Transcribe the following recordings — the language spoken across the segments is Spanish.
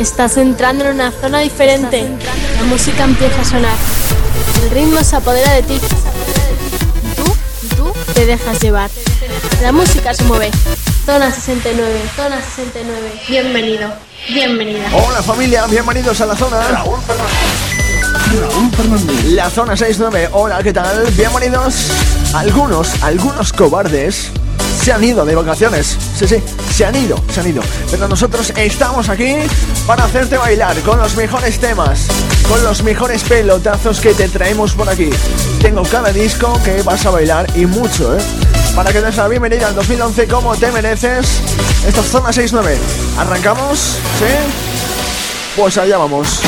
Estás entrando en una zona diferente. La música empieza a sonar. El ritmo se apodera de ti. Tú, tú te dejas llevar. La música se mueve. Zona 69, zona 69. Bienvenido, bienvenida. Hola familia, bienvenidos a la zona. La zona 69. Hola, ¿qué tal? Bienvenidos. Algunos, algunos cobardes se han ido de vacaciones. Sí, sí, se han ido, se han ido. Pero nosotros estamos aquí para hacerte bailar con los mejores temas, con los mejores pelotazos que te traemos por aquí. Tengo cada disco que vas a bailar y mucho, ¿eh? Para que des la bienvenida al 2011 como te mereces. Esta es Zona 69. ¿Arrancamos? ¿Sí? Pues allá vamos.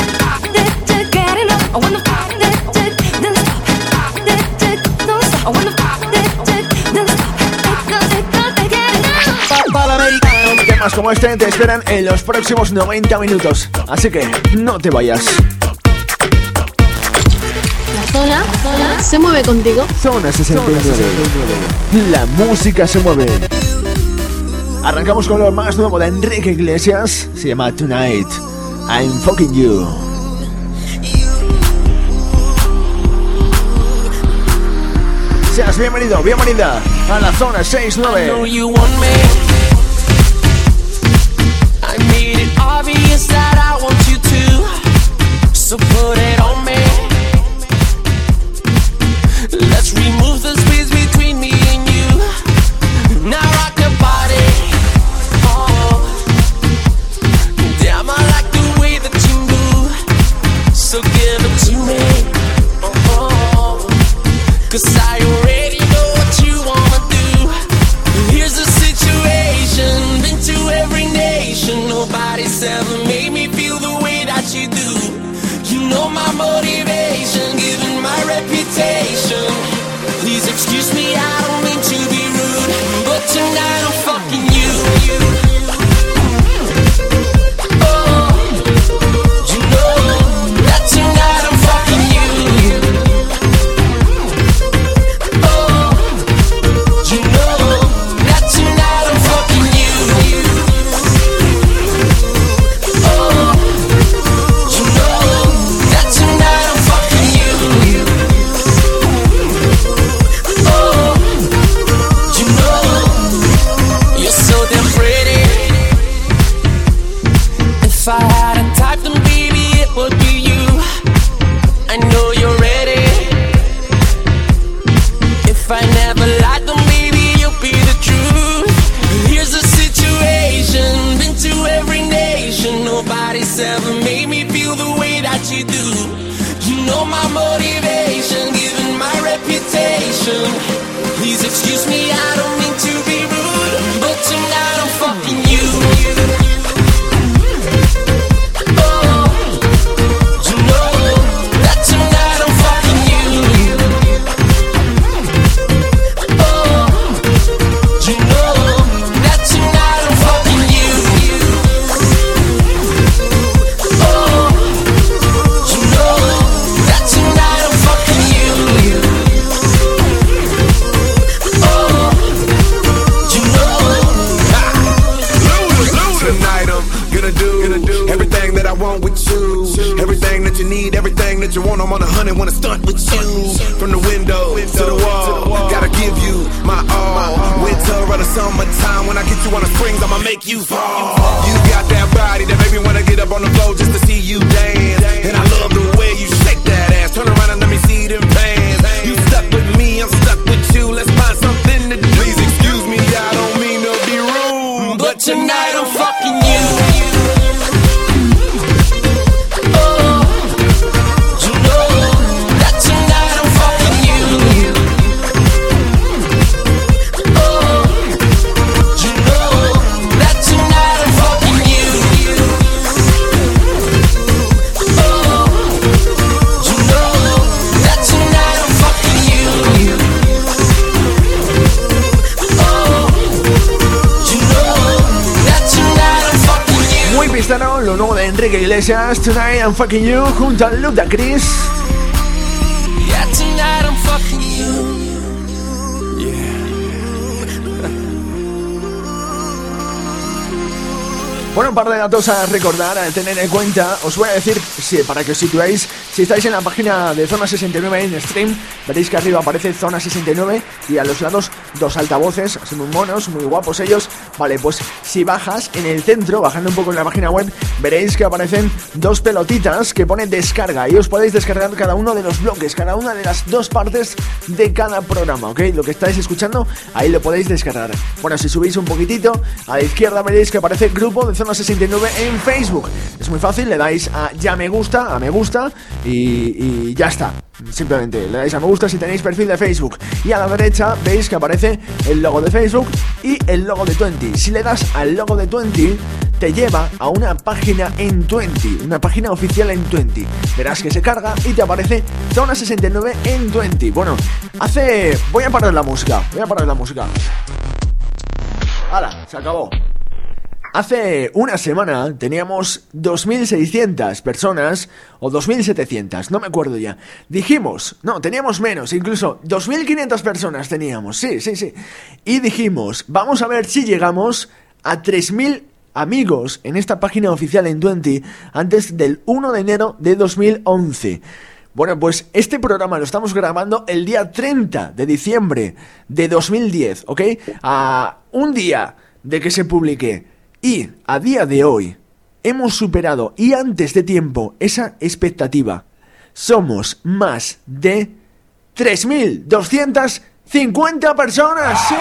Temas como este te esperan en los próximos 90 minutos, así que no te vayas. La zona, zona se mueve contigo. Zona 69. La música se mueve. Arrancamos con lo más nuevo de Enrique Iglesias. Se llama Tonight. I'm fucking you. Seas bienvenido, bienvenida a la zona 69. Obvious that I want you to, so put it tonight. I'm Enrique Iglesias, Tonight I'm Fucking You, junto a Ludacris. Yeah, tonight I'm fucking you. Bueno, un par de datos a recordar, a tener en cuenta. Os voy a decir, si, para que os situéis, si estáis en la página de Zona 69 en stream, veréis que arriba aparece Zona 69 y a los lados dos altavoces, así muy monos, muy guapos ellos. Vale, pues si bajas en el centro, bajando un poco en la página web, veréis que aparecen dos pelotitas que pone descarga y os podéis descargar cada uno de los bloques, cada una de las dos partes de cada programa, ¿ok? Lo que estáis escuchando, ahí lo podéis descargar. Bueno, si subís un poquitito, a la izquierda veréis que aparece grupo de Zona 69 en Facebook. Es muy fácil, le dais a ya me gusta, a me gusta y, ya está. Simplemente le dais a me gusta si tenéis perfil de Facebook. Y a la derecha veis que aparece el logo de Facebook y el logo de 20. Si le das al logo de 20, te lleva a una página en 20, una página oficial en 20. Verás que se carga y te aparece Zona 69 en 20. Bueno, hace... Voy a parar la música, voy a parar la música. ¡Hala! Se acabó. Hace una semana teníamos 2.600 personas o 2.700, no me acuerdo ya. Dijimos, no, teníamos menos, incluso 2.500 personas teníamos, sí, sí, sí. Y dijimos, vamos a ver si llegamos a 3.000 amigos en esta página oficial en 20 antes del 1 de enero de 2011. Bueno, pues este programa lo estamos grabando el día 30 de diciembre de 2010, ¿ok? A un día de que se publique y a día de hoy hemos superado y antes de tiempo esa expectativa. Somos más de 3.250 personas. ¡Sí!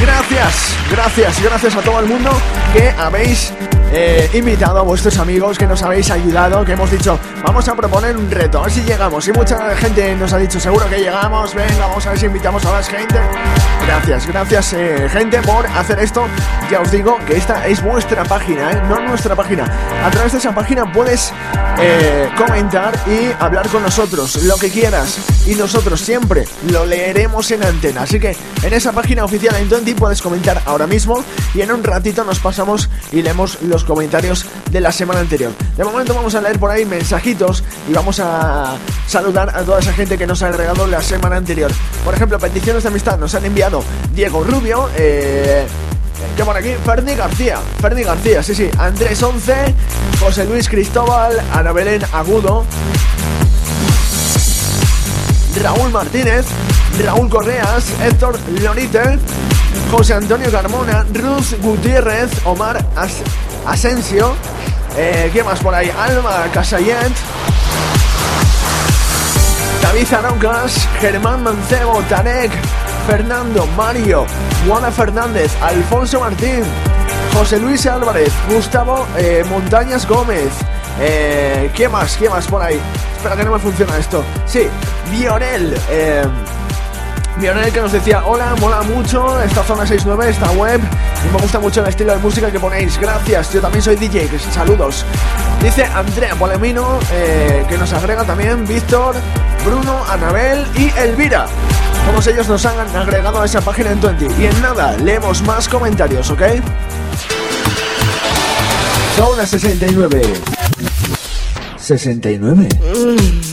Gracias, gracias, gracias a todo el mundo que habéis eh, invitado a vuestros amigos, que nos habéis ayudado, que hemos dicho, vamos a proponer un reto, a ver si llegamos. Y mucha gente nos ha dicho, seguro que llegamos, venga, vamos a ver si invitamos a más gente. Gracias, gracias eh, gente por hacer esto. Ya os digo que esta es vuestra página, ¿eh? no nuestra página. A través de esa página puedes eh, comentar y hablar con nosotros, lo que quieras. Y nosotros siempre lo leeremos en antena. Así que en esa página oficial en Twenty puedes comentar ahora mismo y en un ratito nos pasamos y leemos los comentarios de la semana anterior. De momento vamos a leer por ahí mensajitos y vamos a saludar a toda esa gente que nos ha agregado la semana anterior. Por ejemplo, peticiones de amistad nos han enviado Diego Rubio, eh, que por aquí, Ferni García, Ferni García, sí, sí, Andrés 11, José Luis Cristóbal, Ana Belén Agudo, Raúl Martínez, Raúl Correas, Héctor Lorite, José Antonio Carmona, Ruth Gutiérrez, Omar As Asensio. Eh, ¿Qué más por ahí? Alma Casayet. David Araucas, Germán Mancebo, Tarek, Fernando, Mario, Juana Fernández, Alfonso Martín, José Luis Álvarez, Gustavo eh, Montañas Gómez. Eh, ¿Qué más? ¿Qué más por ahí? Espera que no me funciona esto. Sí, Vionel. Eh, Vionel que nos decía, hola, mola mucho esta zona 69, esta web, y me gusta mucho el estilo de música que ponéis, gracias, yo también soy DJ, saludos. Dice Andrea Polemino, eh, que nos agrega también Víctor, Bruno, Anabel y Elvira. Todos ellos nos han agregado a esa página en 20. Y en nada, leemos más comentarios, ¿ok? Zona 69. 69. su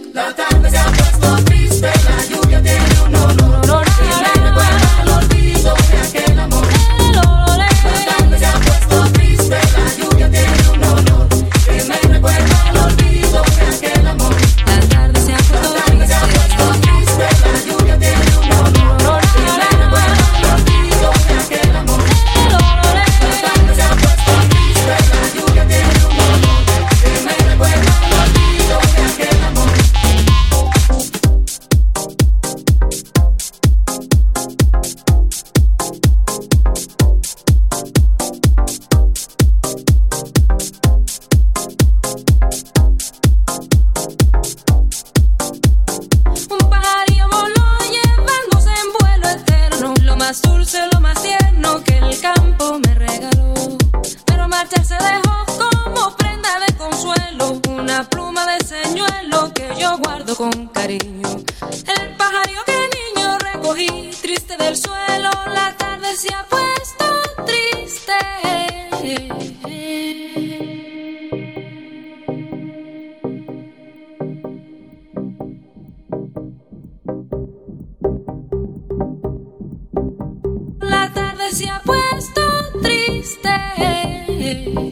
beso. La tarde se La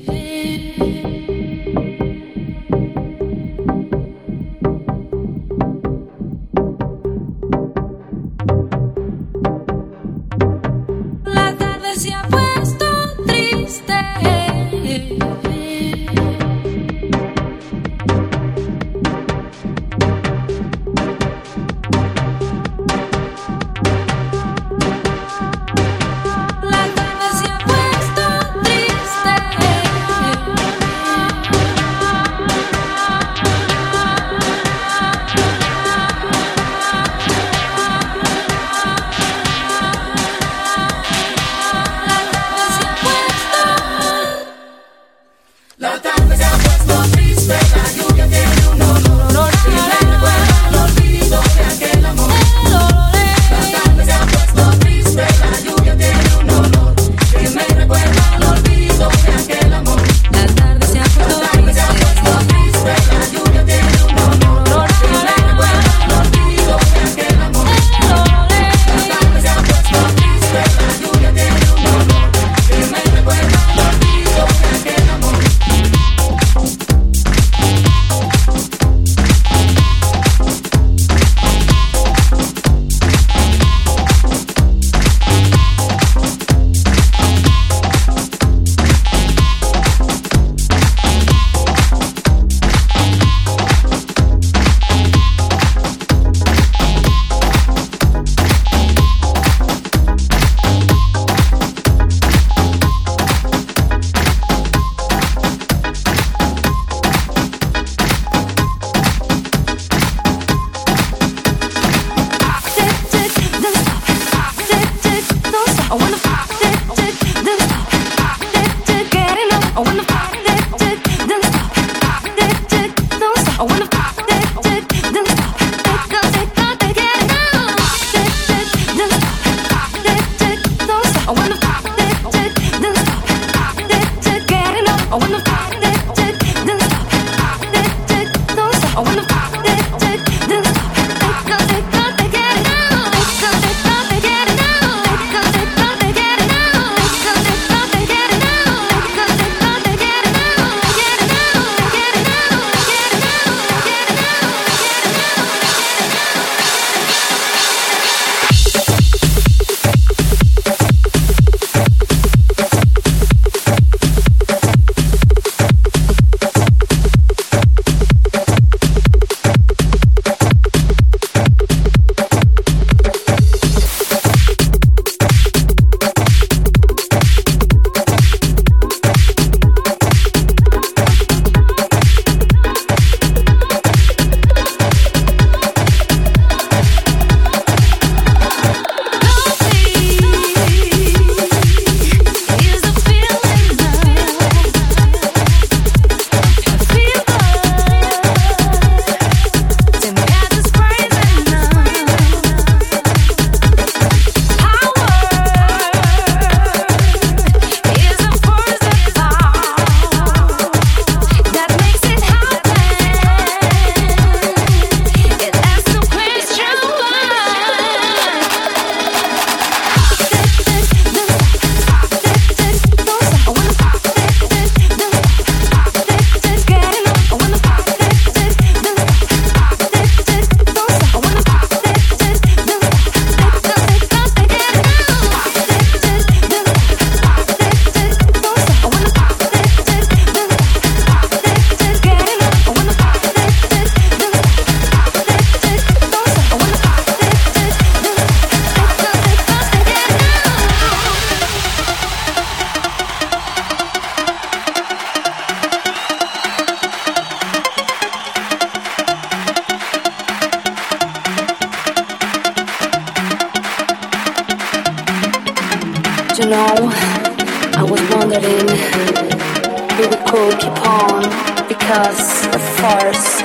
because the force,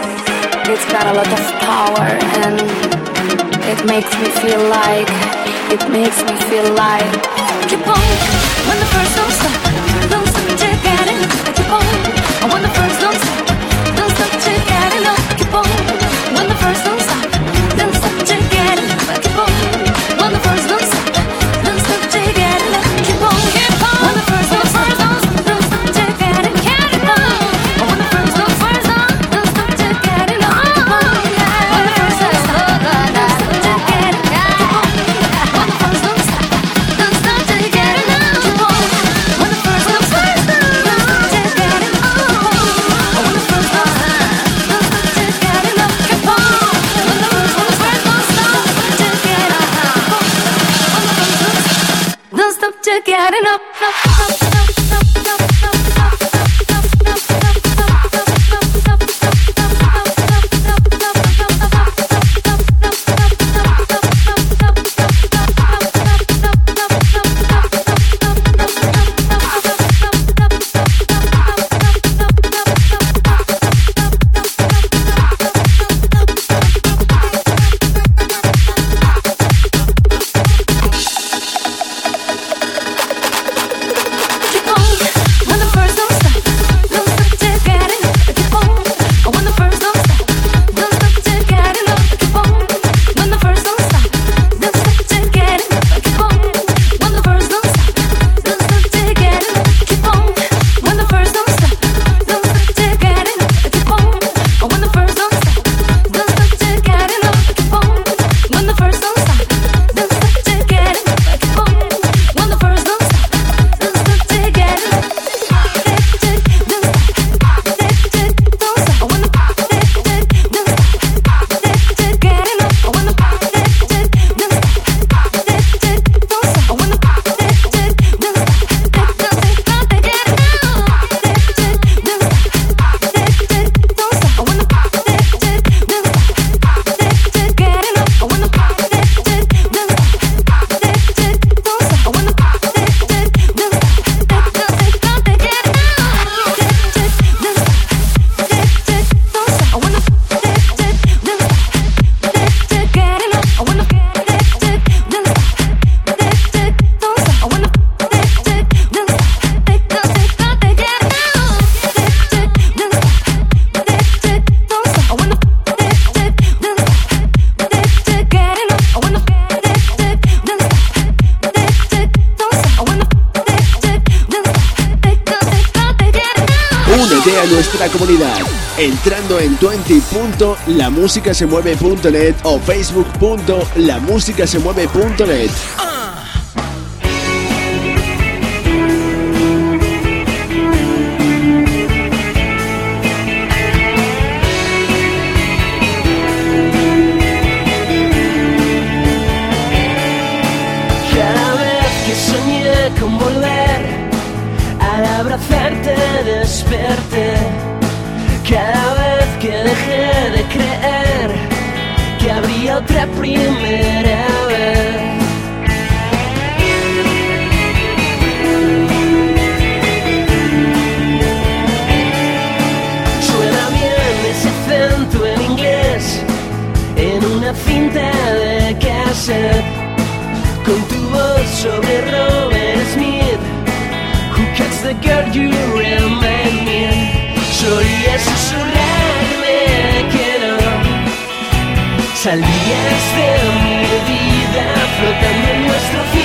it's got a lot of power and it makes me feel like, it makes me feel like. Keep on, when the first don't stop, don't stop, keep getting, keep on. entrando en 20.lamusicasemueve.net o Facebook. facebook.lamusicasemueve.net. Con tu voz sobre Robert Smith, who cuts the girl you remind me. Solía susurrarme que no salías de mi vida flotando en nuestro cielo.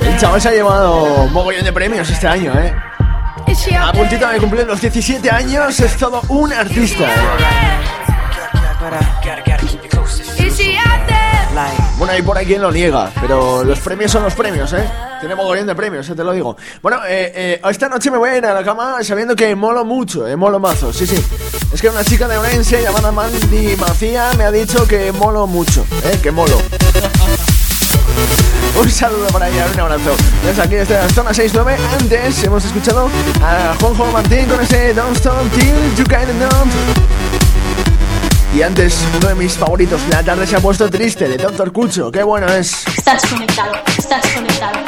El chaval se ha llevado un mogollón de premios este año, ¿eh? A puntito de cumplir los 17 años es todo un artista. Bueno, hay por ahí quien lo niega, pero los premios son los premios, ¿eh? Tiene mogollón de premios, ya te lo digo. Bueno, eh, eh, esta noche me voy a ir a la cama sabiendo que molo mucho, eh, molo mazo, sí, sí. Es que una chica de Orense llamada Mandy Macía me ha dicho que molo mucho, ¿eh? Que molo. Un saludo para ella, un abrazo. Desde aquí, desde la zona 69. Antes hemos escuchado a Juanjo Martín con ese Don't Stop Till You Kinda Know. Y antes, uno de mis favoritos, La tarde se ha puesto triste, de Doctor Cucho. Qué bueno es. Estás conectado, estás conectado.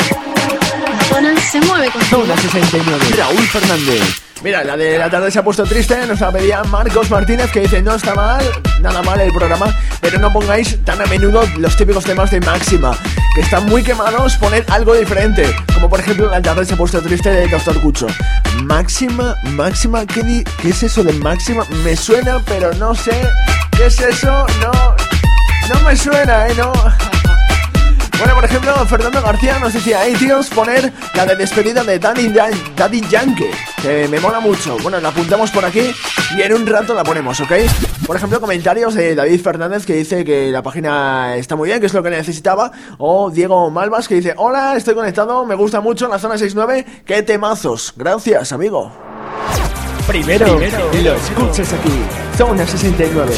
La zona se mueve contigo. Zona 69. Raúl Fernández. Mira, la de la tarde se ha puesto triste, nos la pedía Marcos Martínez que dice no está mal, nada mal el programa, pero no pongáis tan a menudo los típicos temas de Máxima, que están muy quemados, poned algo diferente, como por ejemplo la tarde se ha puesto triste de Doctor Cucho. Máxima, Máxima, ¿qué, di- ¿qué es eso de Máxima? Me suena, pero no sé qué es eso, no, no me suena, eh, no. Bueno, por ejemplo, Fernando García nos decía, hey tíos, poner la de despedida de Daddy, Yan- Daddy Yankee, que me mola mucho. Bueno, la apuntamos por aquí y en un rato la ponemos, ¿ok? Por ejemplo, comentarios de David Fernández que dice que la página está muy bien, que es lo que necesitaba. O Diego Malvas que dice, hola, estoy conectado, me gusta mucho la zona 69, qué temazos. Gracias, amigo. Primero, lo escuchas aquí, zona 69.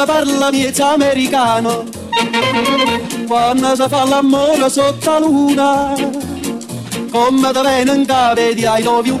La parla miezza americano, quando si fa l'amore sotto la luna, come da bene in cave di I love you.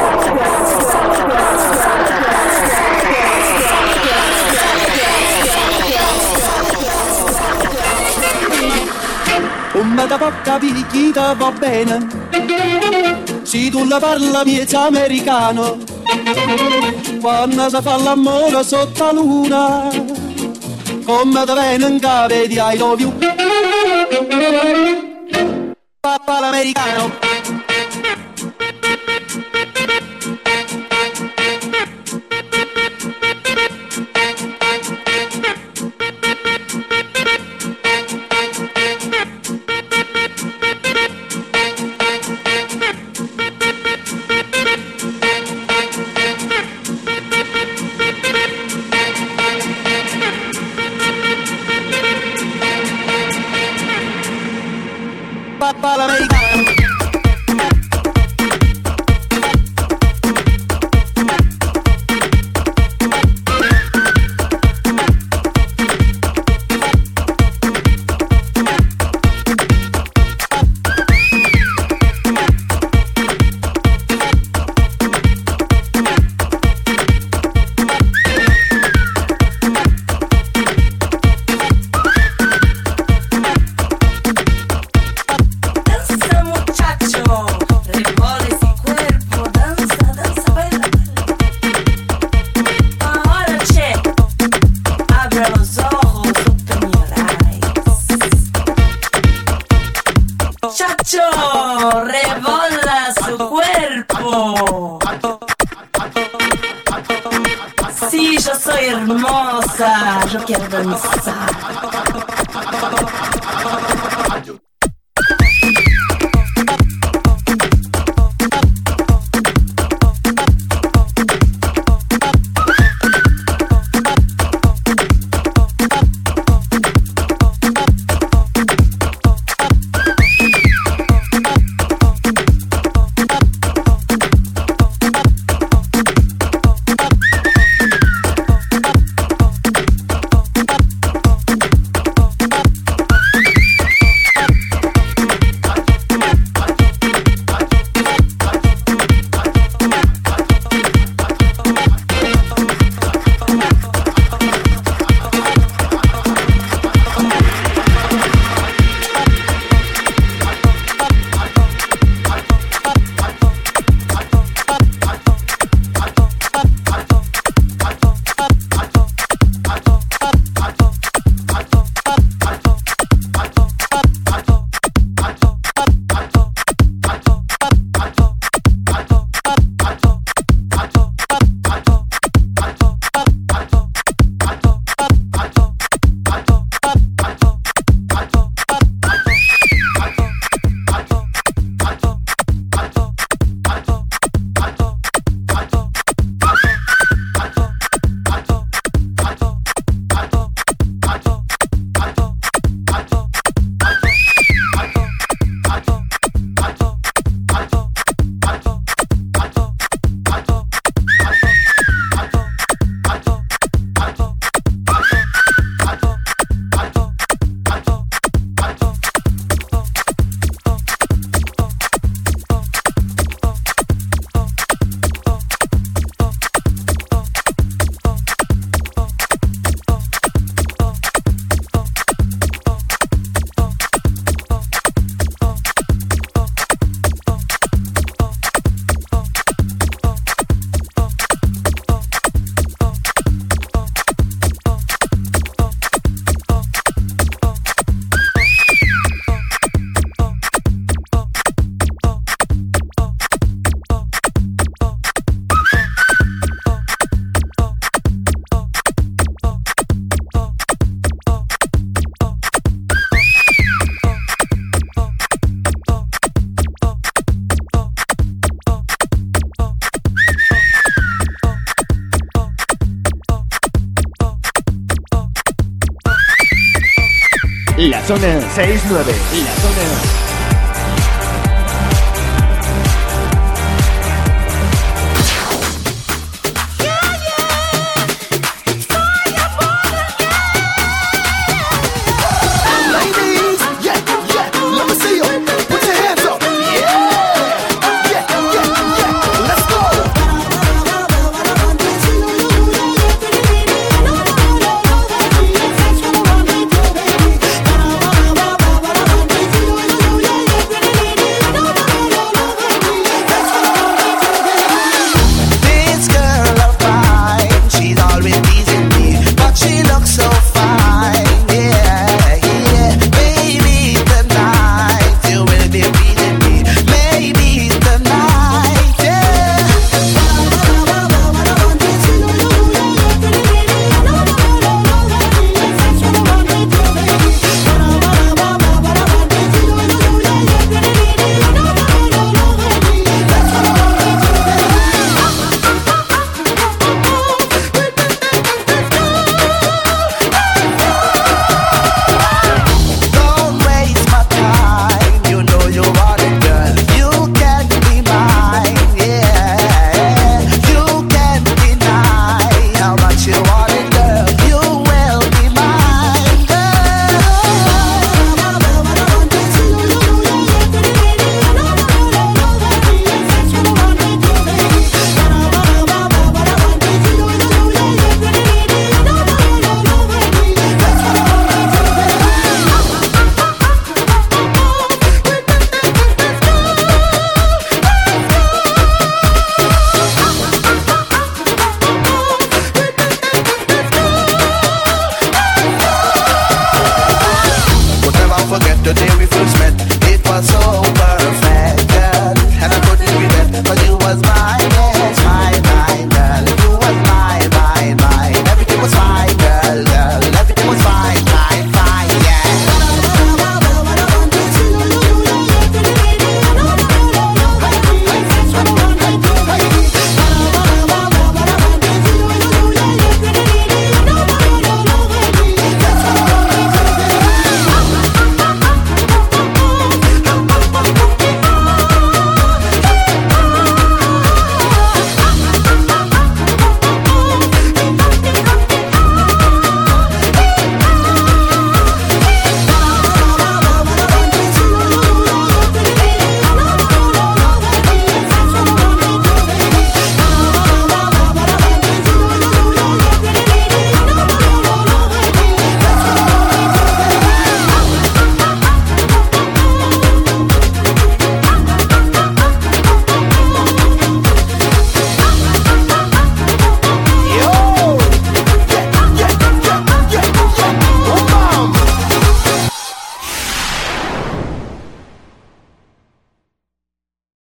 Come da bocca picchita va bene. Se tu la parla miezza americano, quando si fa l'amore sotto la luna, come da bene in cave di I love you. 69. La zona